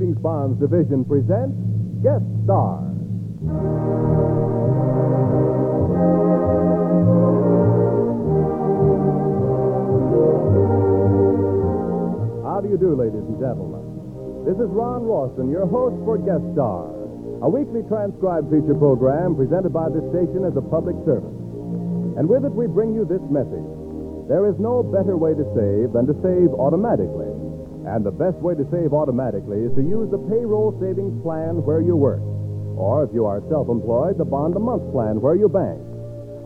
Savings Bonds Division presents Guest Star. How do you do, ladies and gentlemen? This is Ron Rawson, your host for Guest Star, a weekly transcribed feature program presented by this station as a public service. And with it, we bring you this message. There is no better way to save than to save automatically. And the best way to save automatically is to use the payroll savings plan where you work. Or if you are self employed, the bond a month plan where you bank.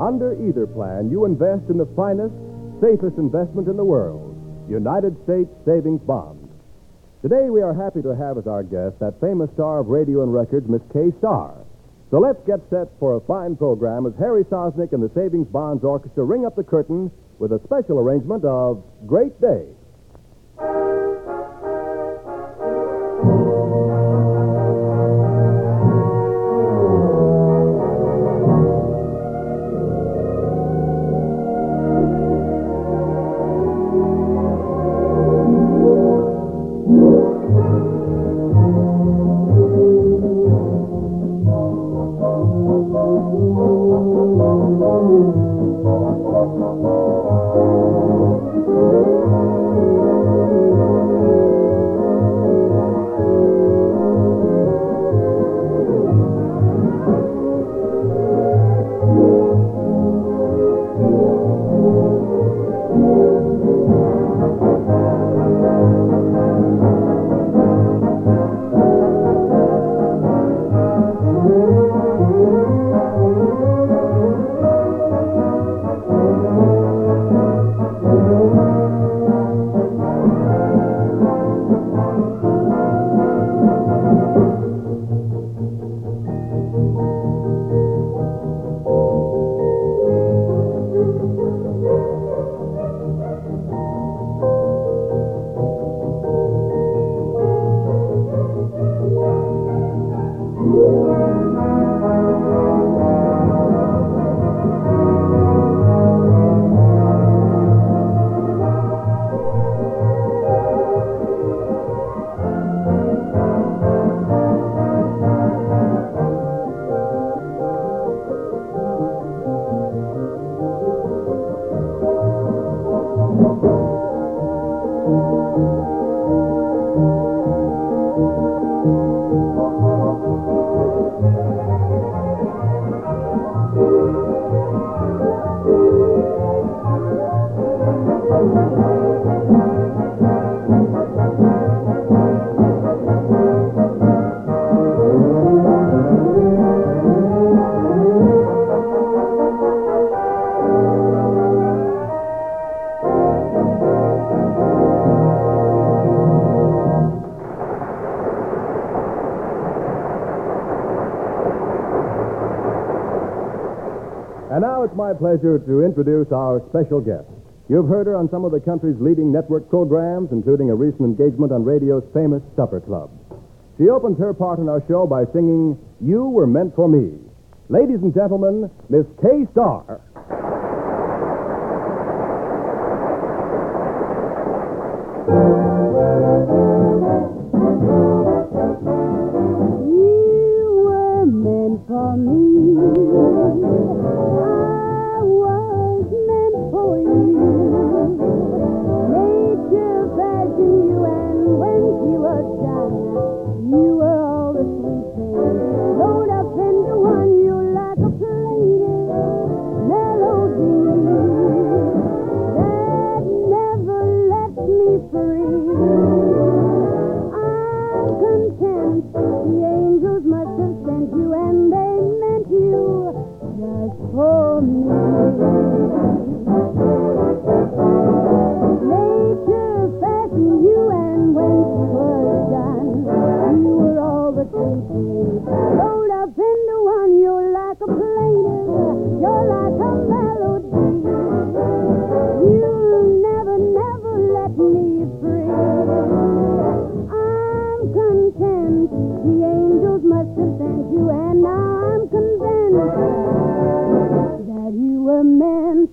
Under either plan, you invest in the finest, safest investment in the world United States Savings Bonds. Today, we are happy to have as our guest that famous star of radio and records, Miss Kay Starr. So let's get set for a fine program as Harry Sosnik and the Savings Bonds Orchestra ring up the curtain with a special arrangement of Great Day. Pleasure to introduce our special guest. You've heard her on some of the country's leading network programs, including a recent engagement on radio's famous Supper Club. She opens her part in our show by singing You Were Meant for Me. Ladies and gentlemen, Miss Kay Starr.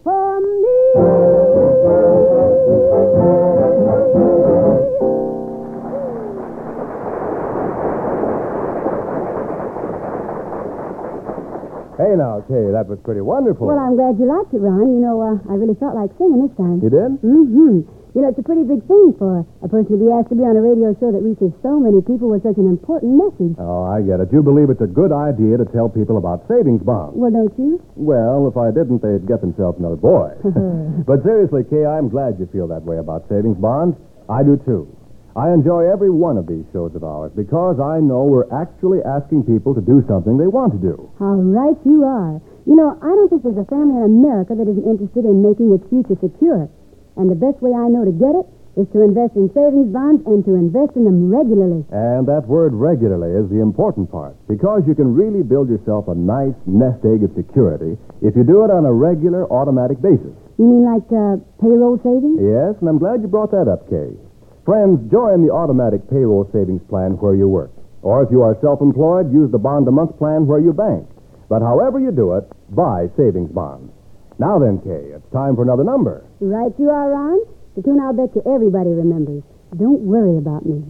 for me. Hey now, Kay, that was pretty wonderful. Well, I'm glad you liked it, Ron. You know, uh, I really felt like singing this time. You did? Mm-hmm. You know, it's a pretty big thing for a person to be asked to be on a radio show that reaches so many people with such an important message. Oh, I get it. You believe it's a good idea to tell people about savings bonds. Well, don't you? Well, if I didn't, they'd get themselves another boy. but seriously, Kay, I'm glad you feel that way about savings bonds. I do, too. I enjoy every one of these shows of ours because I know we're actually asking people to do something they want to do. How right you are. You know, I don't think there's a family in America that isn't interested in making its future secure. And the best way I know to get it is to invest in savings bonds and to invest in them regularly. And that word regularly is the important part because you can really build yourself a nice nest egg of security if you do it on a regular automatic basis. You mean like uh, payroll savings? Yes, and I'm glad you brought that up, Kay. Friends, join the automatic payroll savings plan where you work. Or if you are self employed, use the bond a month plan where you bank. But however you do it, buy savings bonds. Now then, Kay, it's time for another number. Right you are, Ron. The tune I'll bet you everybody remembers. Don't worry about me.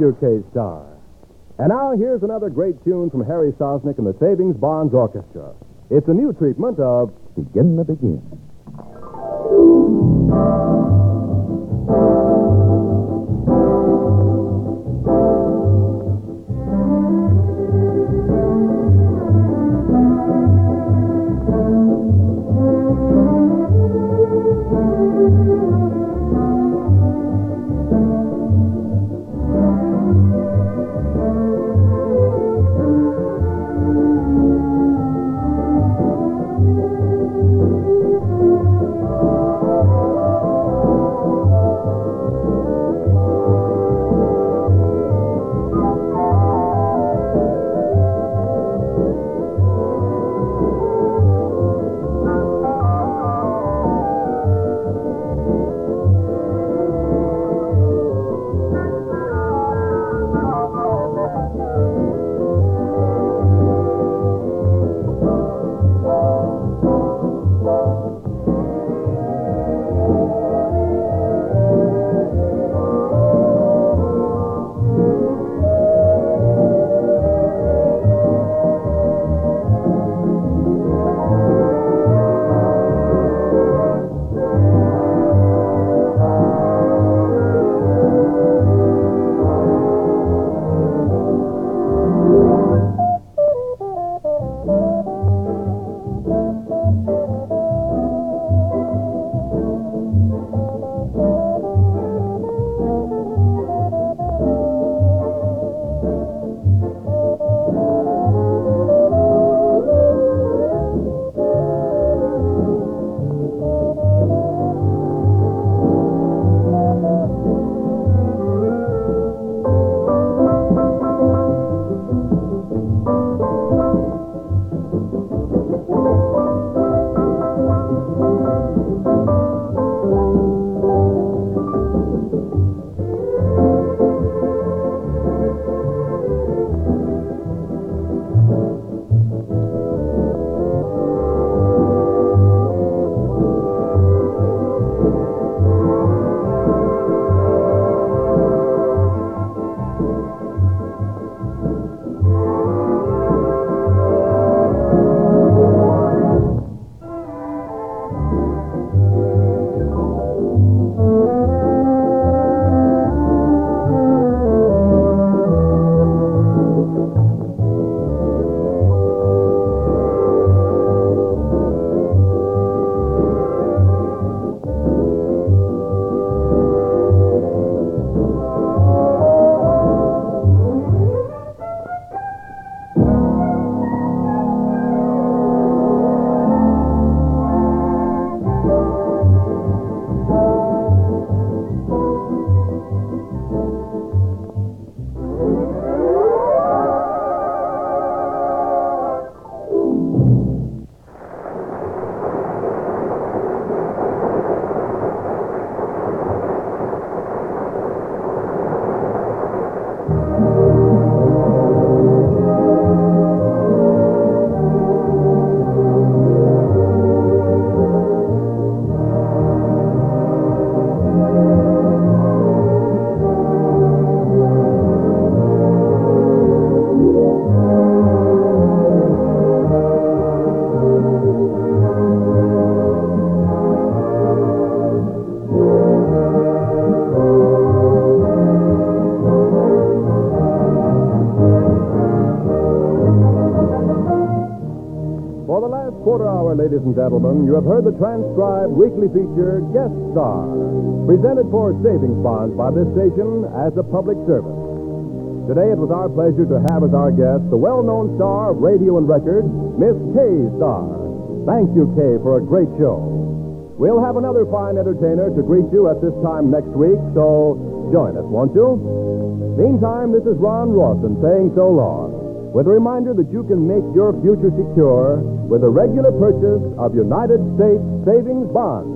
Kay Starr. And now here's another great tune from Harry Sosnik and the Savings Bonds Orchestra. It's a new treatment of Begin the Beguine. Gentlemen, you have heard the transcribed weekly feature Guest Star, presented for savings bonds by this station as a public service. Today it was our pleasure to have as our guest the well-known star of radio and record, Miss Kay Starr. Thank you, Kay, for a great show. We'll have another fine entertainer to greet you at this time next week, so join us, won't you? Meantime, this is Ron Rawson saying so long, with a reminder that you can make your future secure with a regular purchase of United States savings bonds.